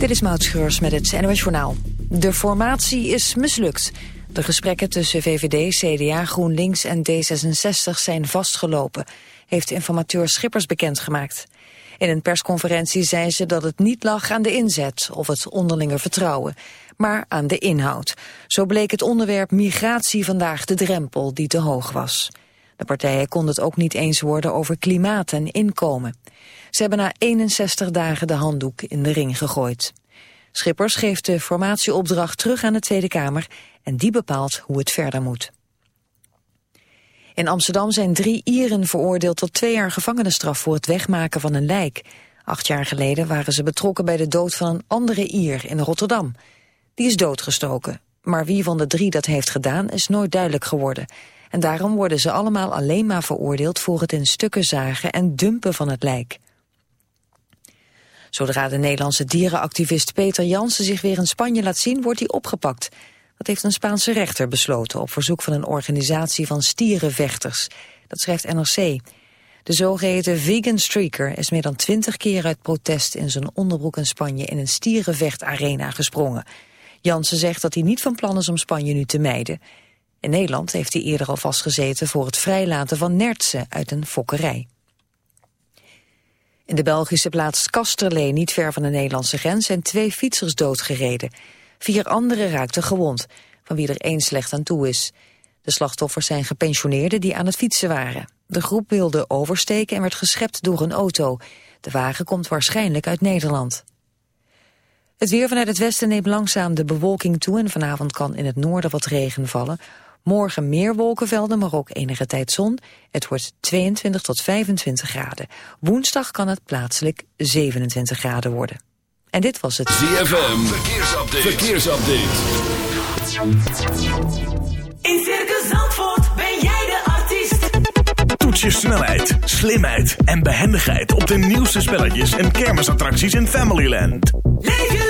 Dit is Maud met het NOS Journaal. De formatie is mislukt. De gesprekken tussen VVD, CDA, GroenLinks en D66 zijn vastgelopen, heeft informateur Schippers bekendgemaakt. In een persconferentie zei ze dat het niet lag aan de inzet of het onderlinge vertrouwen, maar aan de inhoud. Zo bleek het onderwerp migratie vandaag de drempel die te hoog was. De partijen konden het ook niet eens worden over klimaat en inkomen. Ze hebben na 61 dagen de handdoek in de ring gegooid. Schippers geeft de formatieopdracht terug aan de Tweede Kamer en die bepaalt hoe het verder moet. In Amsterdam zijn drie Ieren veroordeeld tot twee jaar gevangenisstraf voor het wegmaken van een lijk. Acht jaar geleden waren ze betrokken bij de dood van een andere Ier in Rotterdam. Die is doodgestoken, maar wie van de drie dat heeft gedaan is nooit duidelijk geworden. En daarom worden ze allemaal alleen maar veroordeeld voor het in stukken zagen en dumpen van het lijk. Zodra de Nederlandse dierenactivist Peter Jansen zich weer in Spanje laat zien, wordt hij opgepakt. Dat heeft een Spaanse rechter besloten op verzoek van een organisatie van stierenvechters. Dat schrijft NRC. De zogeheten vegan streaker is meer dan twintig keer uit protest in zijn onderbroek in Spanje in een stierenvechtarena gesprongen. Jansen zegt dat hij niet van plan is om Spanje nu te mijden. In Nederland heeft hij eerder al vastgezeten voor het vrijlaten van nertsen uit een fokkerij. In de Belgische plaats Kasterlee, niet ver van de Nederlandse grens, zijn twee fietsers doodgereden. Vier anderen raakten gewond, van wie er één slecht aan toe is. De slachtoffers zijn gepensioneerden die aan het fietsen waren. De groep wilde oversteken en werd geschept door een auto. De wagen komt waarschijnlijk uit Nederland. Het weer vanuit het westen neemt langzaam de bewolking toe... en vanavond kan in het noorden wat regen vallen. Morgen meer wolkenvelden, maar ook enige tijd zon. Het wordt 22 tot 25 graden. Woensdag kan het plaatselijk 27 graden worden. En dit was het ZFM, verkeersupdate. verkeersupdate. In Circus Zandvoort ben jij de artiest. Toets je snelheid, slimheid en behendigheid... op de nieuwste spelletjes en kermisattracties in Familyland. Leef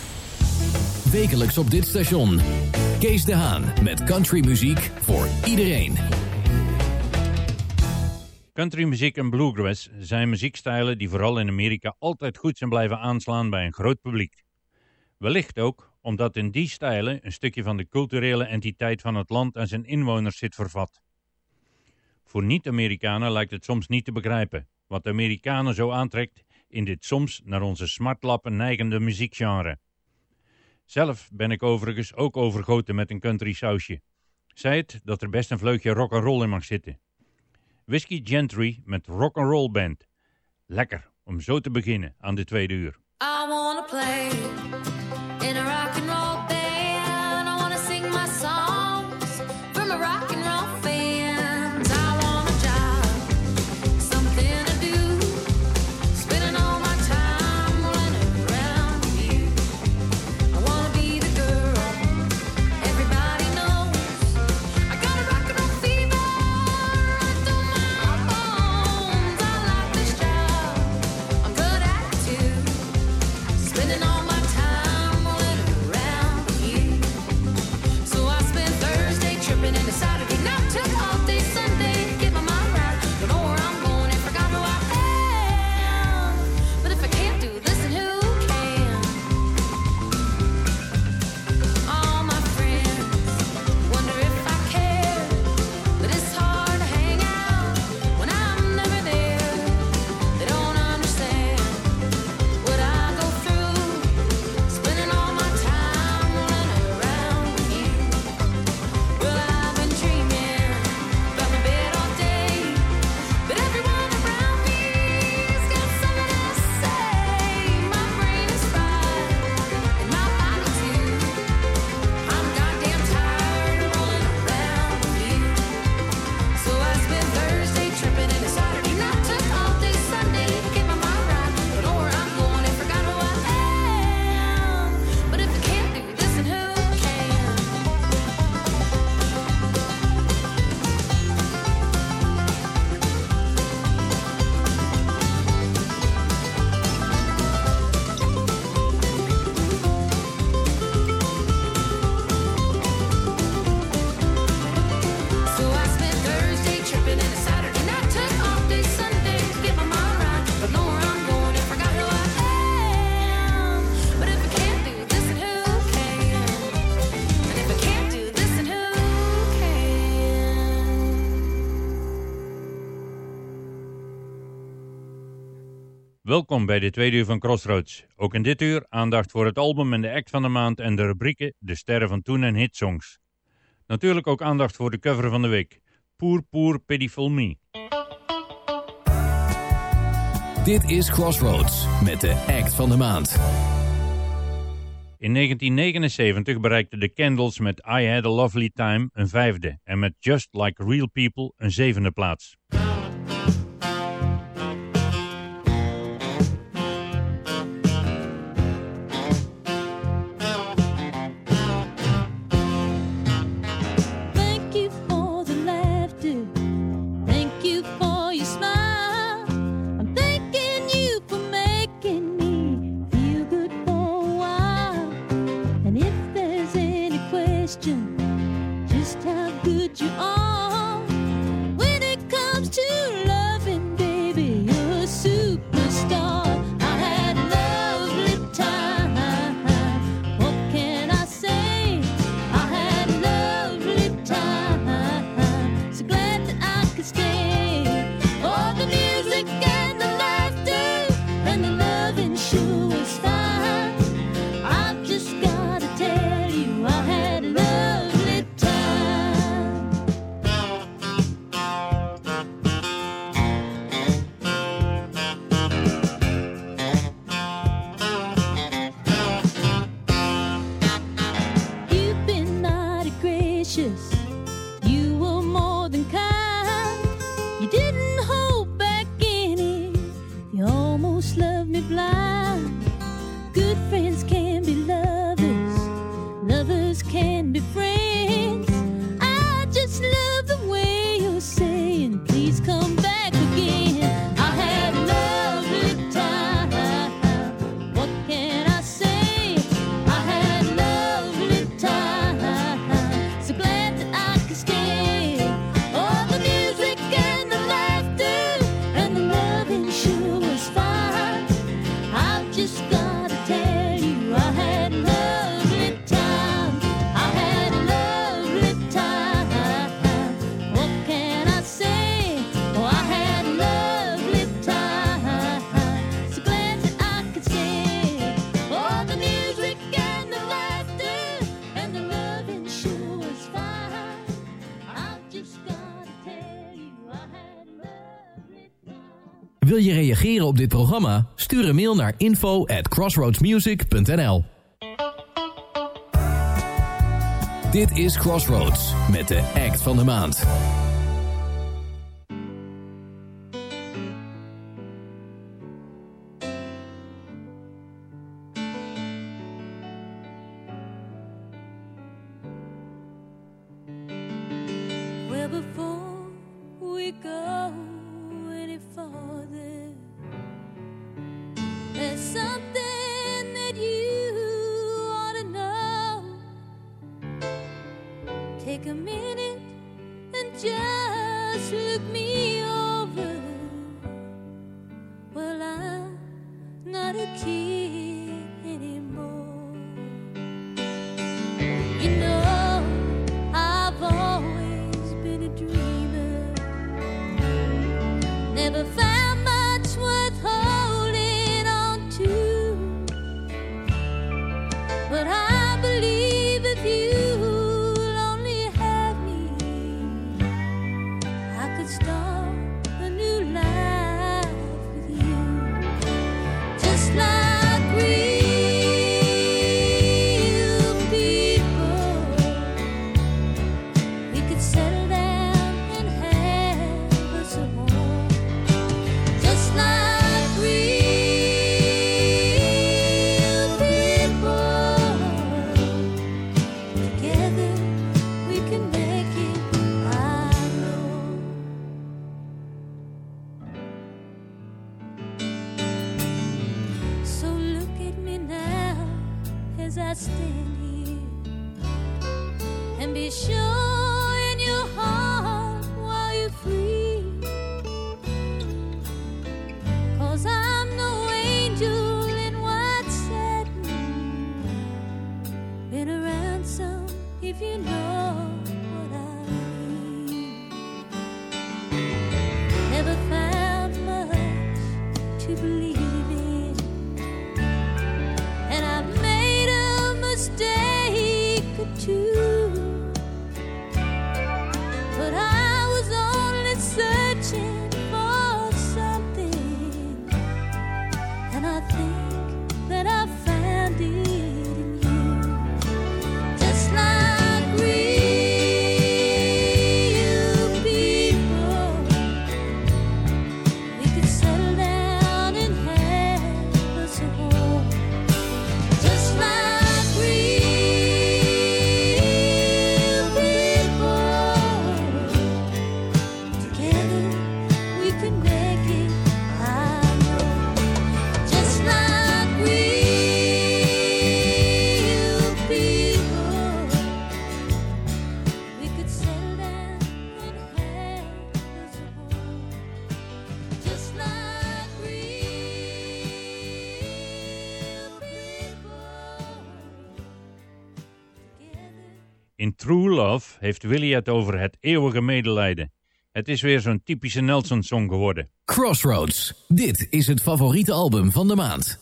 Wekelijks op dit station. Kees de Haan met countrymuziek voor iedereen. Countrymuziek en bluegrass zijn muziekstijlen die vooral in Amerika altijd goed zijn blijven aanslaan bij een groot publiek. Wellicht ook omdat in die stijlen een stukje van de culturele entiteit van het land en zijn inwoners zit vervat. Voor niet-Amerikanen lijkt het soms niet te begrijpen wat de Amerikanen zo aantrekt in dit soms naar onze smartlappen neigende muziekgenre. Zelf ben ik overigens ook overgoten met een country sausje. Zei het dat er best een vleugje rock'n'roll in mag zitten. Whiskey Gentry met rock'n'roll band. Lekker om zo te beginnen aan de tweede uur. I wanna play in a rock and roll Welkom bij de tweede uur van Crossroads. Ook in dit uur aandacht voor het album en de act van de maand en de rubrieken De Sterren van Toen en Hitsongs. Natuurlijk ook aandacht voor de cover van de week. Poor Poor Pitiful Me. Dit is Crossroads met de act van de maand. In 1979 bereikten de Candles met I Had A Lovely Time een vijfde en met Just Like Real People een zevende plaats. june Wil je reageren op dit programma? Stuur een mail naar info at crossroadsmusic.nl Dit is Crossroads met de act van de maand. as I stand here. And be sure in your heart while you're free. Cause I'm no angel in white satin. Been around some if you know. Heeft Willie het over het eeuwige medelijden. Het is weer zo'n typische Nelson-song geworden. Crossroads. Dit is het favoriete album van de maand.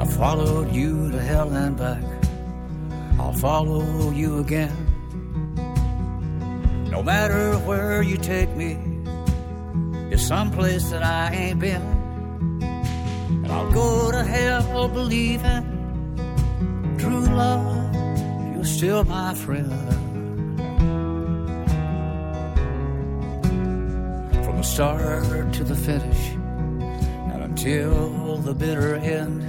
I followed you to hell and back. I'll follow you again. Matter where you take me, it's someplace that I ain't been. And I'll go to hell believing true love, you're still my friend. From the start to the finish, and until the bitter end.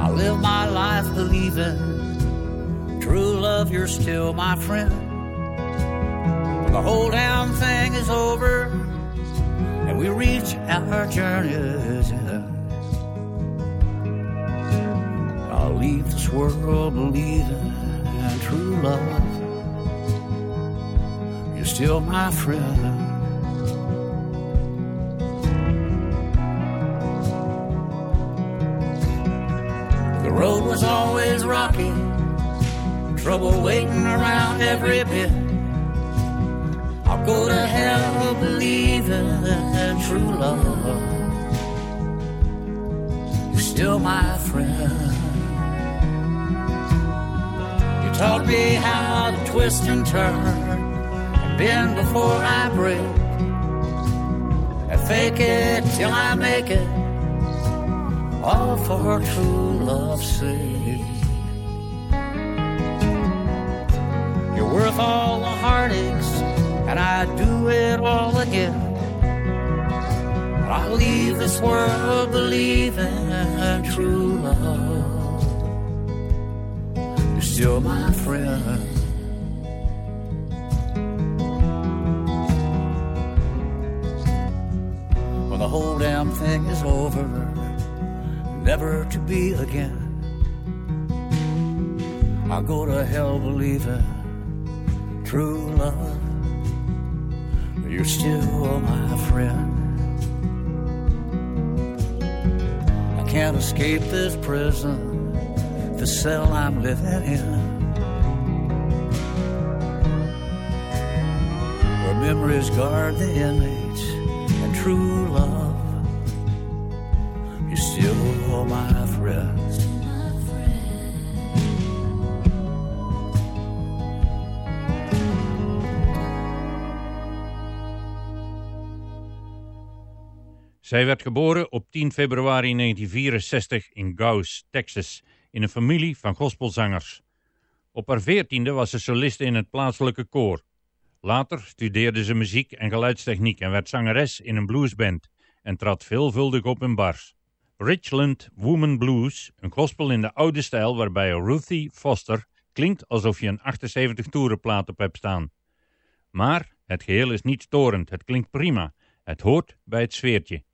I'll live my life believing true love, you're still my friend. The whole damn thing is over and we reach our journey's end, I'll leave this world believing in true love, you're still my friend. The road was always rocky, trouble waiting around every bit. I'll go to hell believing in true love. You're still my friend. You taught me how to twist and turn and bend before I break. And fake it till I make it all for true love's sake. And I'd do it all again. But I leave this world believing in true love. You're still my friend. When the whole damn thing is over never to be again. I'll go to hell believing true love. You're still my friend. I can't escape this prison, the cell I'm living in. Where memories guard the inmates and true love you're still my Zij werd geboren op 10 februari 1964 in Gauss, Texas, in een familie van gospelzangers. Op haar veertiende was ze soliste in het plaatselijke koor. Later studeerde ze muziek en geluidstechniek en werd zangeres in een bluesband en trad veelvuldig op in bars. Richland Woman Blues, een gospel in de oude stijl waarbij Ruthie Foster klinkt alsof je een 78 toerenplaat op hebt staan. Maar het geheel is niet storend, het klinkt prima, het hoort bij het sfeertje.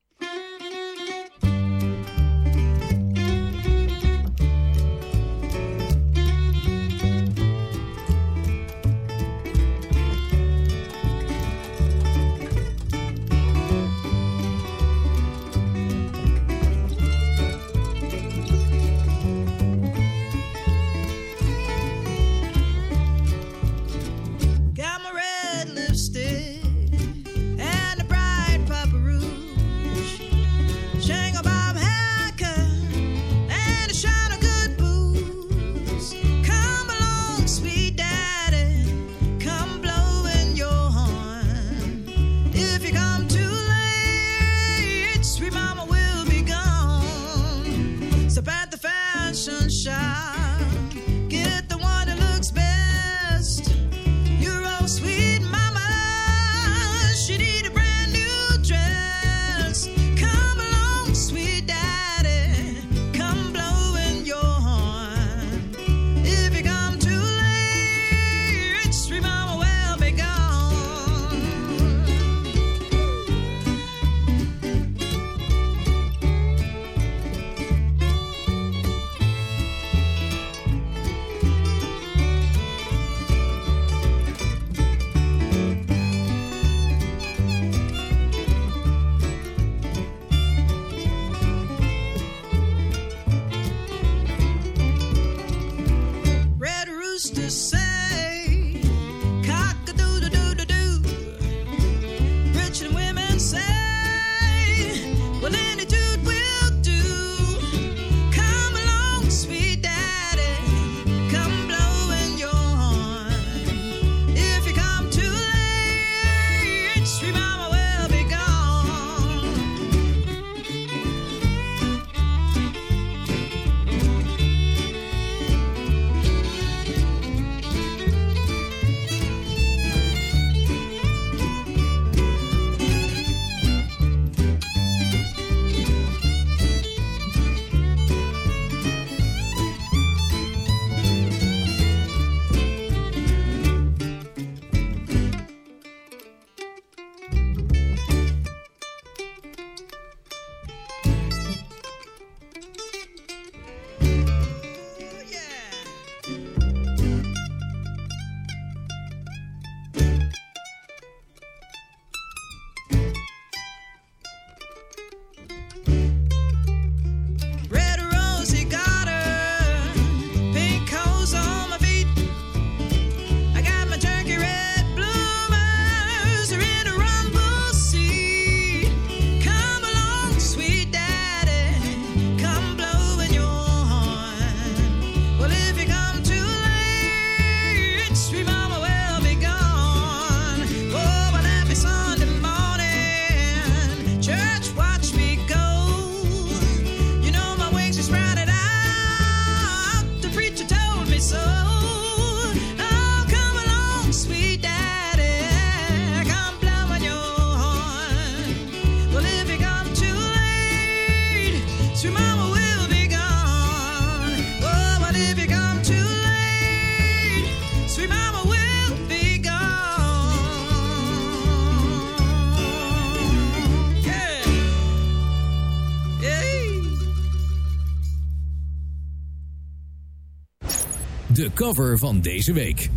cover van deze week.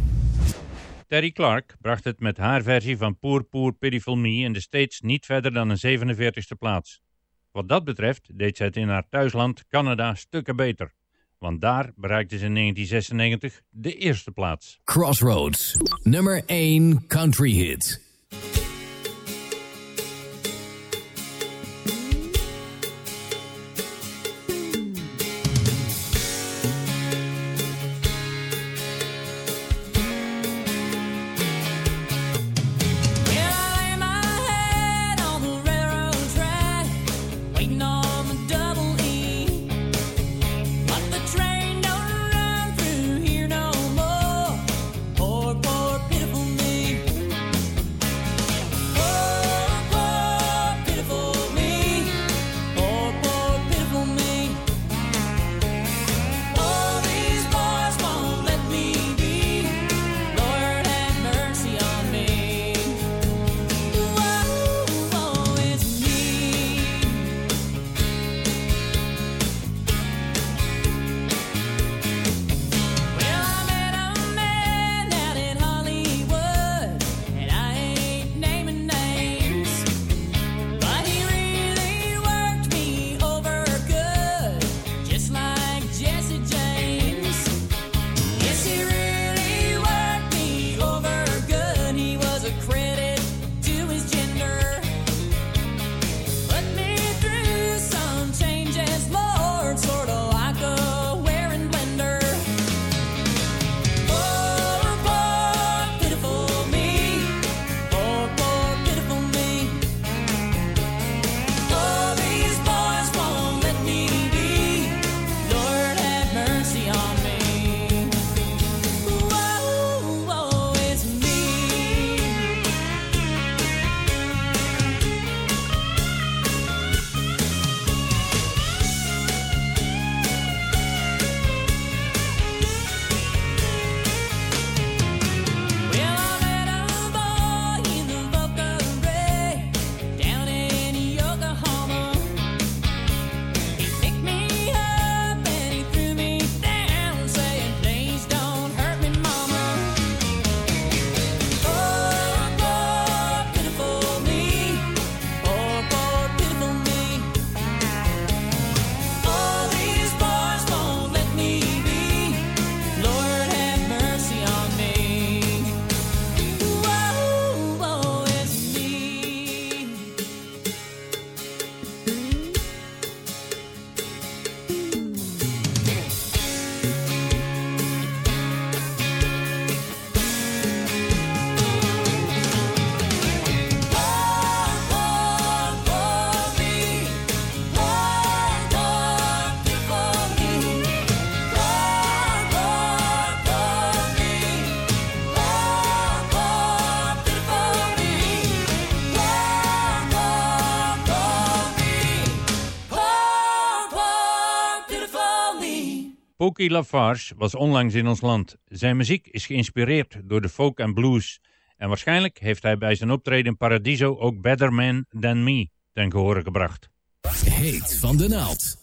Terry Clark bracht het met haar versie van Poor Poor Pitiful Me in de States niet verder dan een 47e plaats. Wat dat betreft deed zij het in haar thuisland Canada stukken beter. Want daar bereikte ze in 1996 de eerste plaats. Crossroads, nummer 1 country hit. Pokey Lafarge was onlangs in ons land. Zijn muziek is geïnspireerd door de folk en blues. En waarschijnlijk heeft hij bij zijn optreden in Paradiso ook Better Man Than Me ten gehore gebracht. Heet van de naald.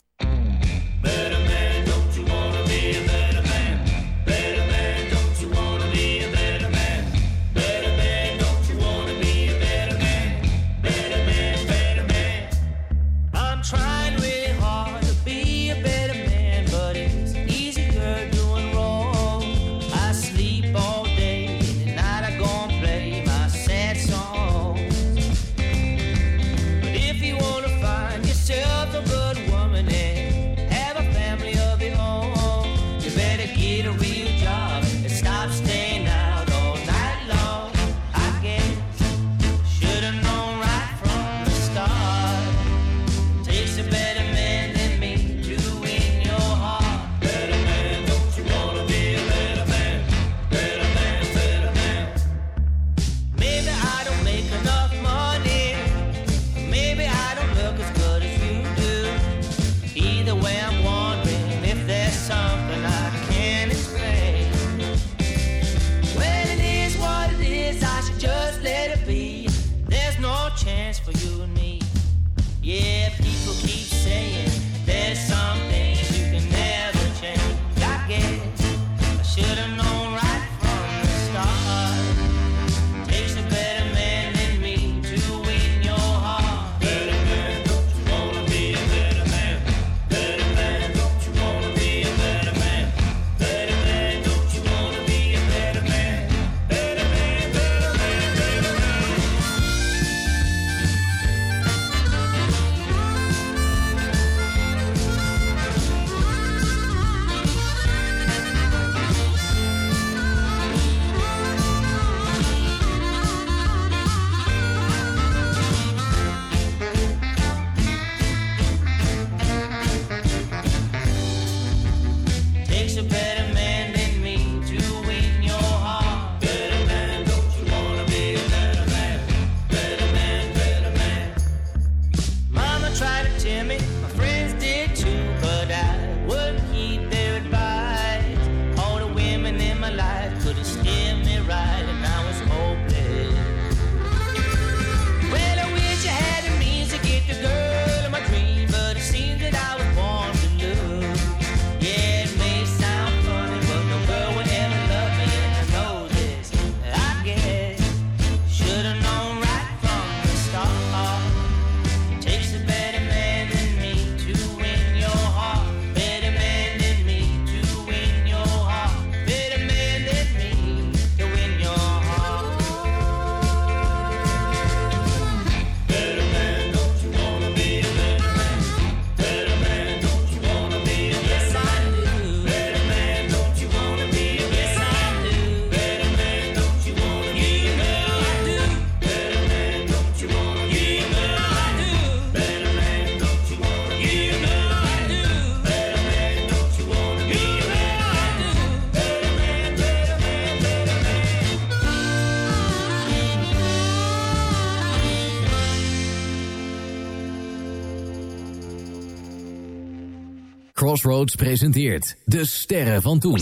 Crossroads presenteert De Sterren van Toen.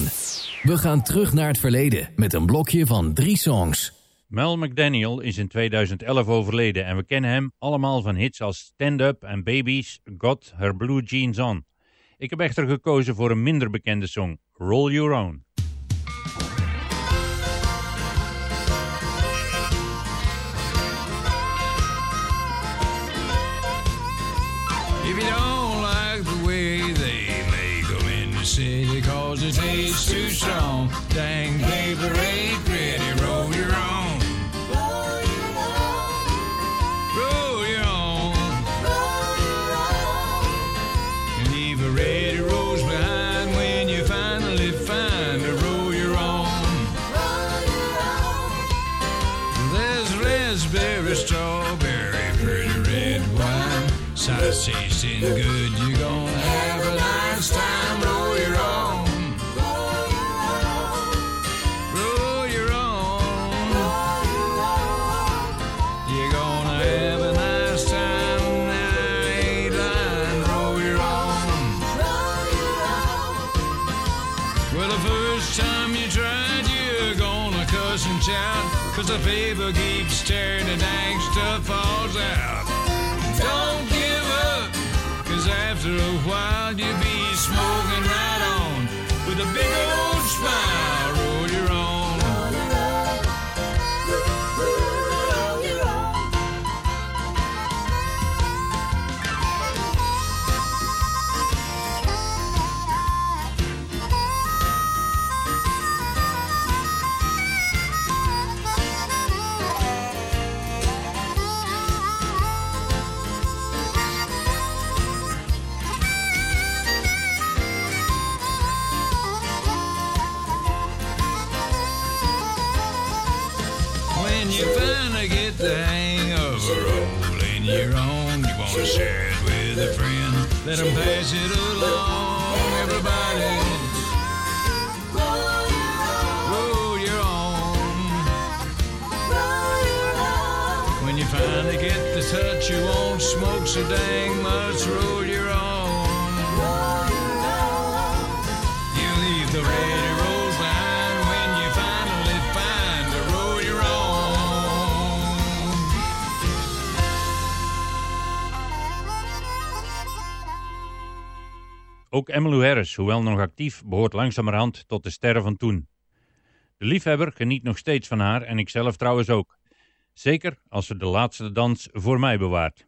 We gaan terug naar het verleden met een blokje van drie songs. Mel McDaniel is in 2011 overleden en we kennen hem allemaal van hits als Stand Up en Babies Got Her Blue Jeans On. Ik heb echter gekozen voor een minder bekende song, Roll Your Own. the too strong. Dang, babe, ain't pretty. Roll your own. Roll your own. Leave a rose behind when you finally find roll your own. There's raspberry, strawberry, pretty red wine. Good. Big old Let 'em pass it along, everybody. Roll your own. When you finally get the touch, you won't smoke so dang much. Roll Ook Emmylou Harris, hoewel nog actief, behoort langzamerhand tot de sterren van toen. De liefhebber geniet nog steeds van haar en ikzelf trouwens ook. Zeker als ze de laatste dans voor mij bewaart.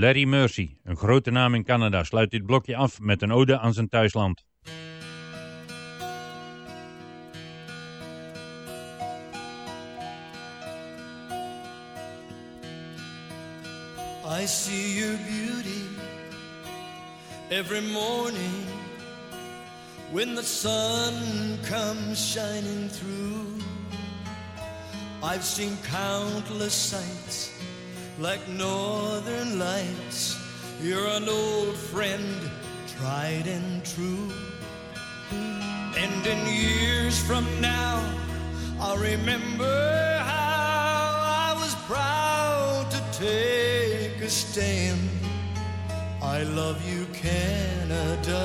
Larry Mercy, een grote naam in Canada, sluit dit blokje af met een ode aan zijn thuisland. I see your beauty every morning when the sun comes shining through. I've seen countless sights like northern lights. You're an old friend, tried and true. And in years from now, I'll remember how I was proud to take a stand. I love you, Canada,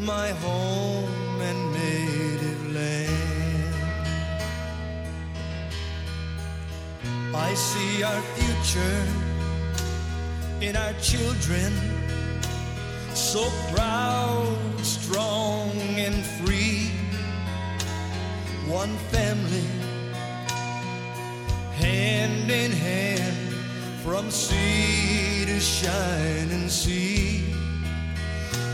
my home and native land. I see our future in our children, so proud, strong, and free. One family, hand in hand, from sea to shining sea.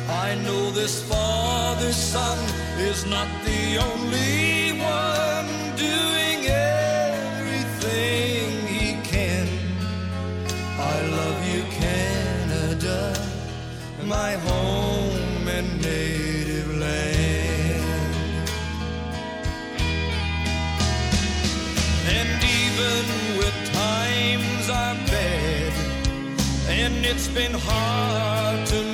I know this father son is not the only one doing everything my home and native land. And even with times are bad, and it's been hard to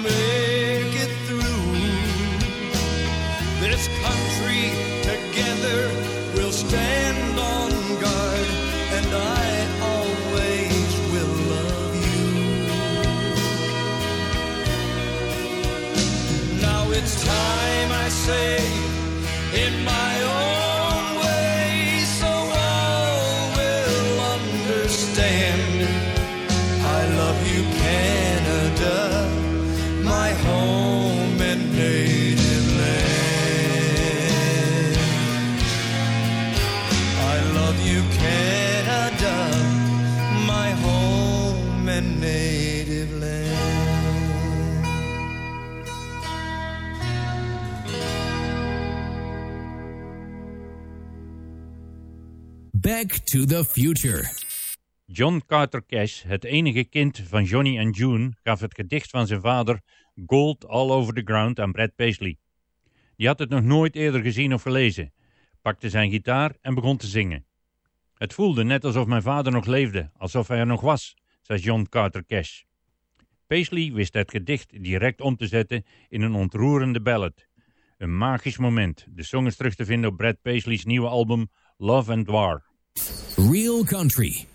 to the Future. John Carter Cash, het enige kind van Johnny en June, gaf het gedicht van zijn vader Gold All Over the Ground aan Brad Paisley. Die had het nog nooit eerder gezien of gelezen, pakte zijn gitaar en begon te zingen. Het voelde net alsof mijn vader nog leefde, alsof hij er nog was, zei John Carter Cash. Paisley wist het gedicht direct om te zetten in een ontroerende ballad. Een magisch moment. De song is terug te vinden op Brad Paisley's nieuwe album Love and War. Real Country.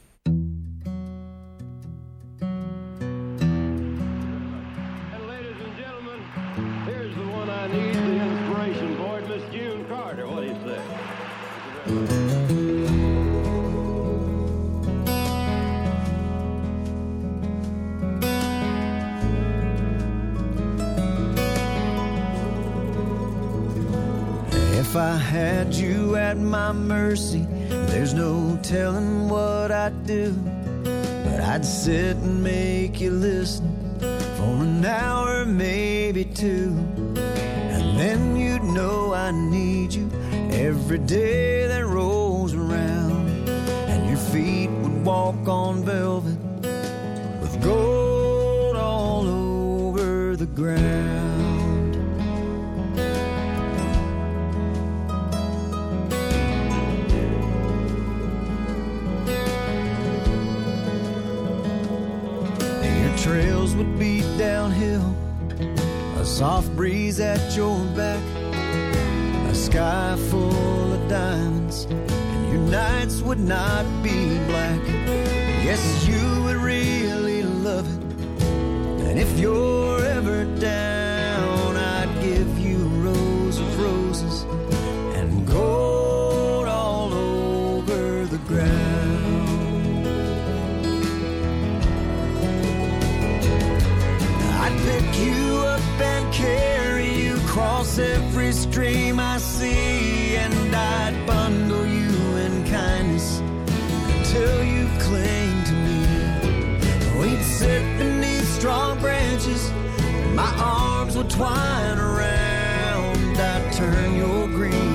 If I had you at my mercy, there's no telling what I'd do. But I'd sit and make you listen for an hour, maybe two. And then you'd know I need you every day that rolls around. And your feet would walk on velvet with gold all over the ground. Soft breeze at your back, a sky full of diamonds, and your nights would not be black. Yes, you would really love it. And if you're every stream I see, and I'd bundle you in kindness until you cling to me. We'd sit beneath strong branches, my arms would twine around. I'd turn your green.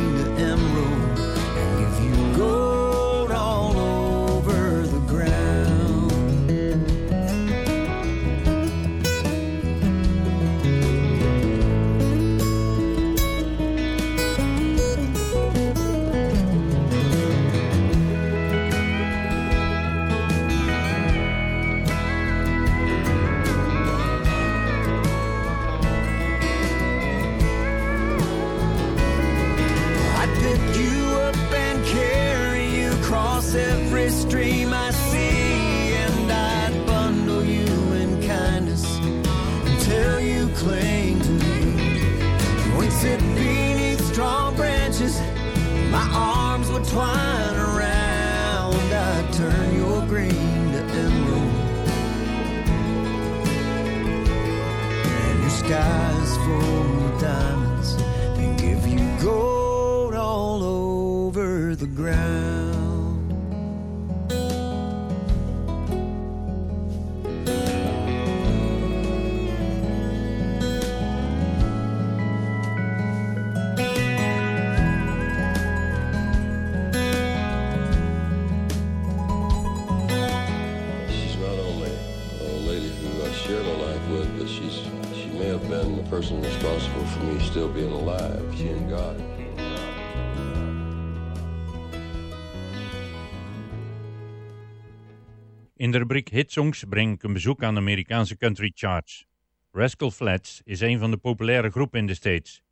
In de rubriek Hitsongs breng ik een bezoek aan de Amerikaanse country charts. Rascal Flats is een van de populaire groepen in de States.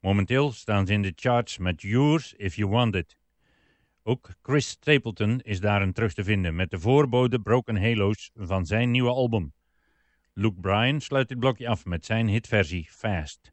Momenteel staan ze in de charts met Yours If You Want It. Ook Chris Stapleton is daarin terug te vinden met de voorbode Broken Halos van zijn nieuwe album. Luke Bryan sluit dit blokje af met zijn hitversie Fast.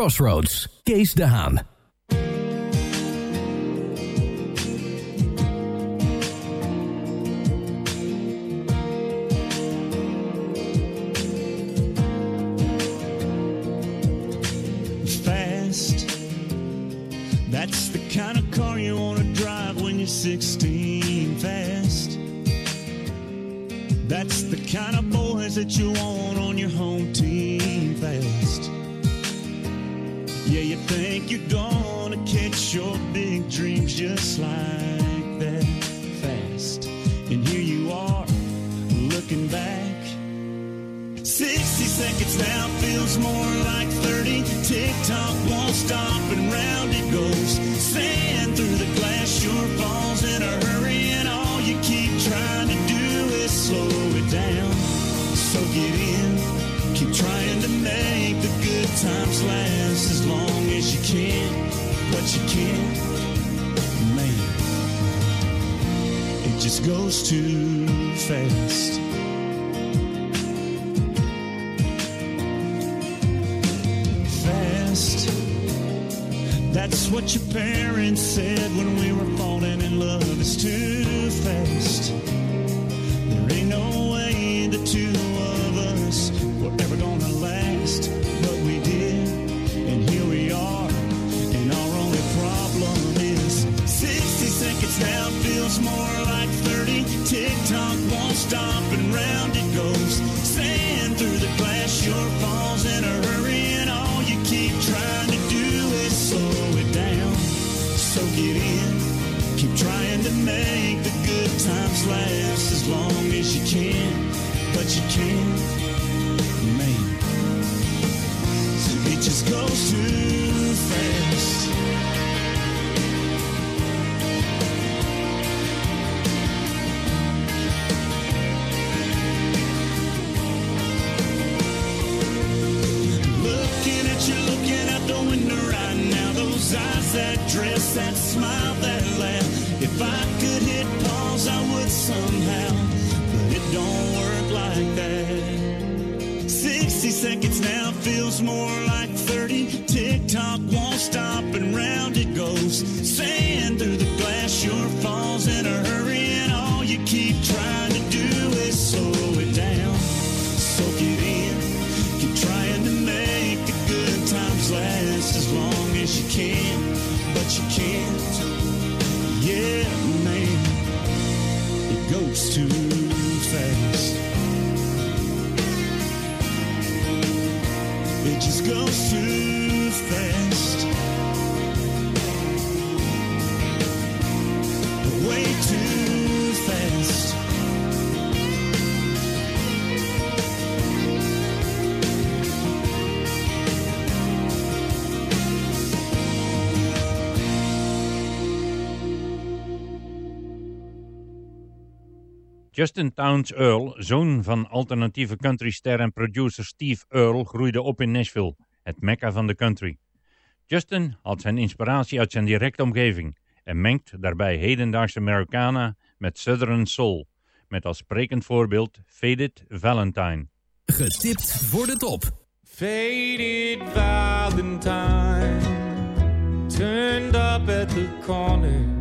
Crossroads, Kees de Haan. Fast. That's the kind of car you want to drive when you're 16. Fast. That's the kind of boys that you Justin Towns Earl, zoon van alternatieve countryster en producer Steve Earl, groeide op in Nashville, het mekka van de country. Justin haalt zijn inspiratie uit zijn directe omgeving en mengt daarbij hedendaagse Americana met Southern Soul, met als sprekend voorbeeld Faded Valentine. Getipt voor de top. Faded Valentine Turned up at the corner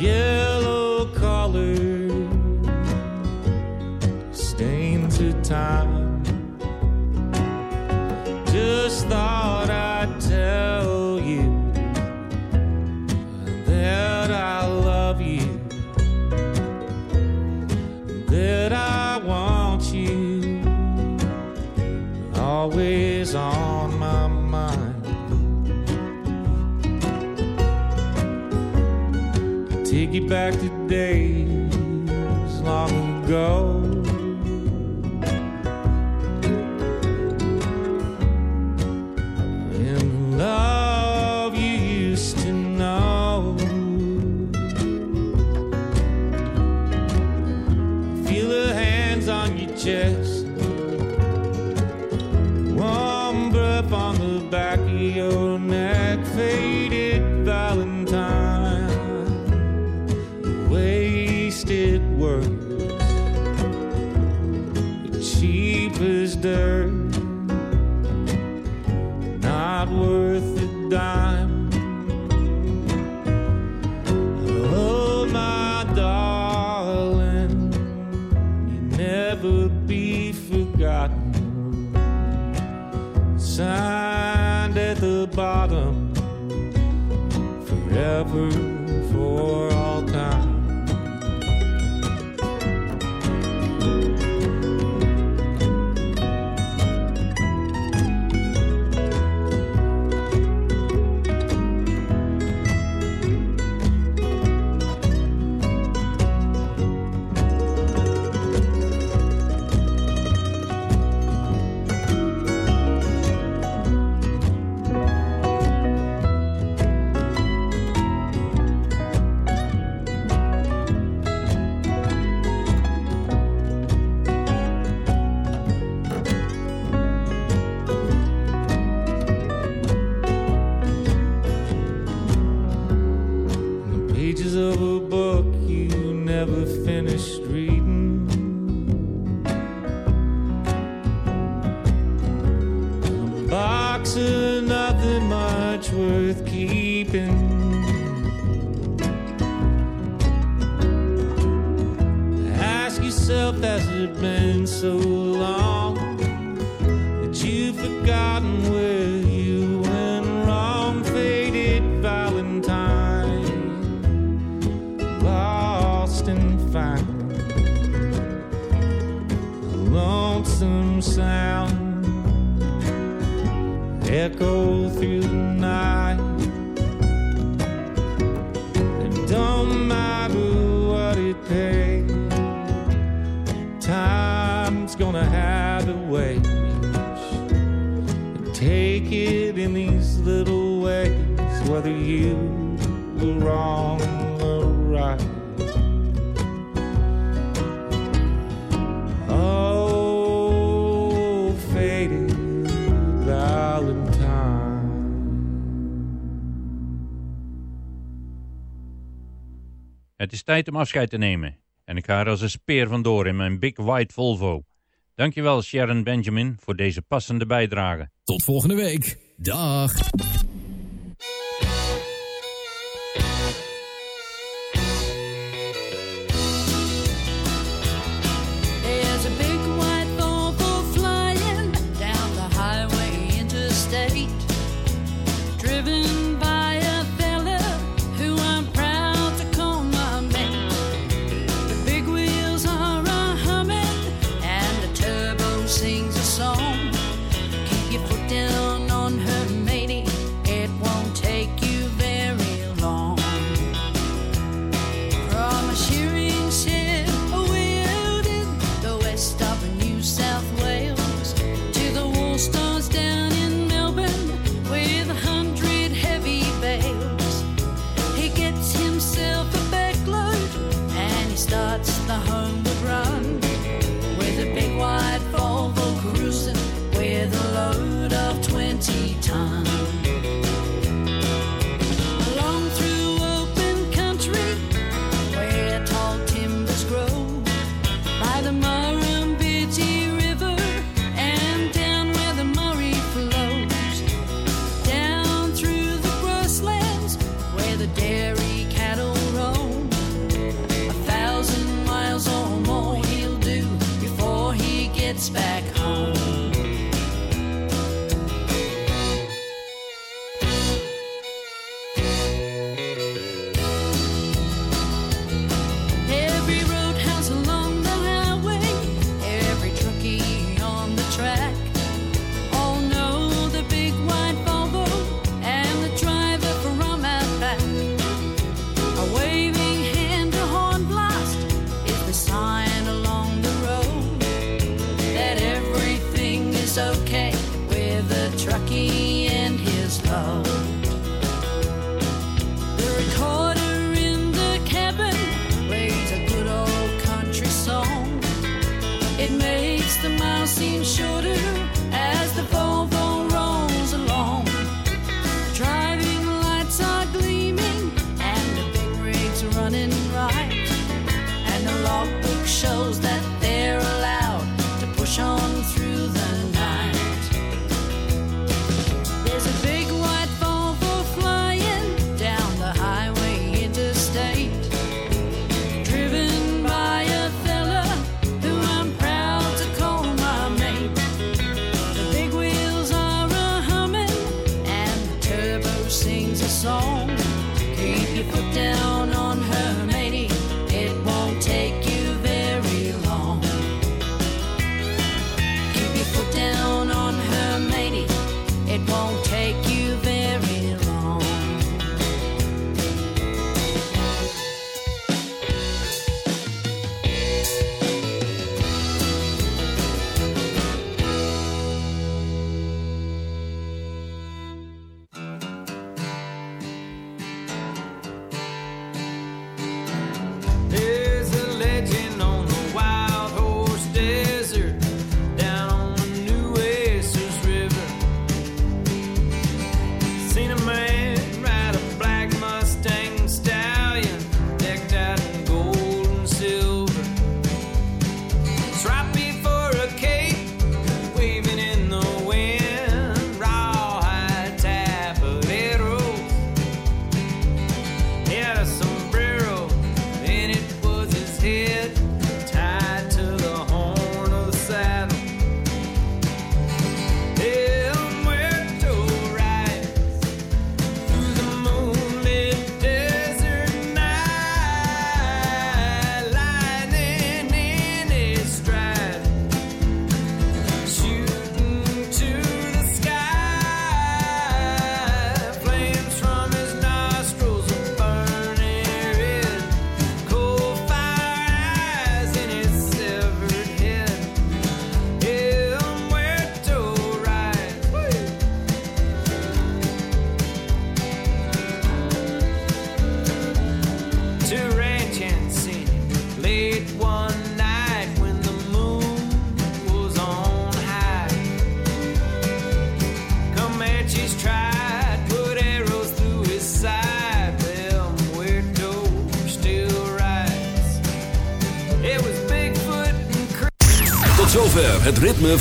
Yeah color stains of time. Just thought I'd tell you that I love you, that I want you, always on my mind. take you back today go. dime. Oh, my darling, you'll never be forgotten. Sign wrong right. Oh. Het is tijd om afscheid te nemen. En ik ga er als een speer vandoor in mijn Big White Volvo. Dankjewel Sharon Benjamin voor deze passende bijdrage. Tot volgende week. Dag. Gets back home